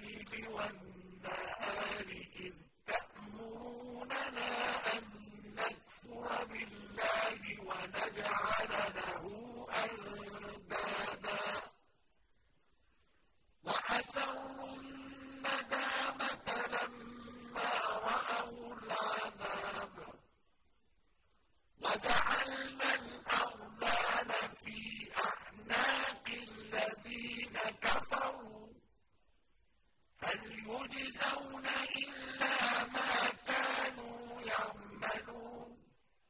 الليل والنهار إذ تأمروننا أن نكفر بالله ونجعل له أندادا. وأسروا يجزون إلا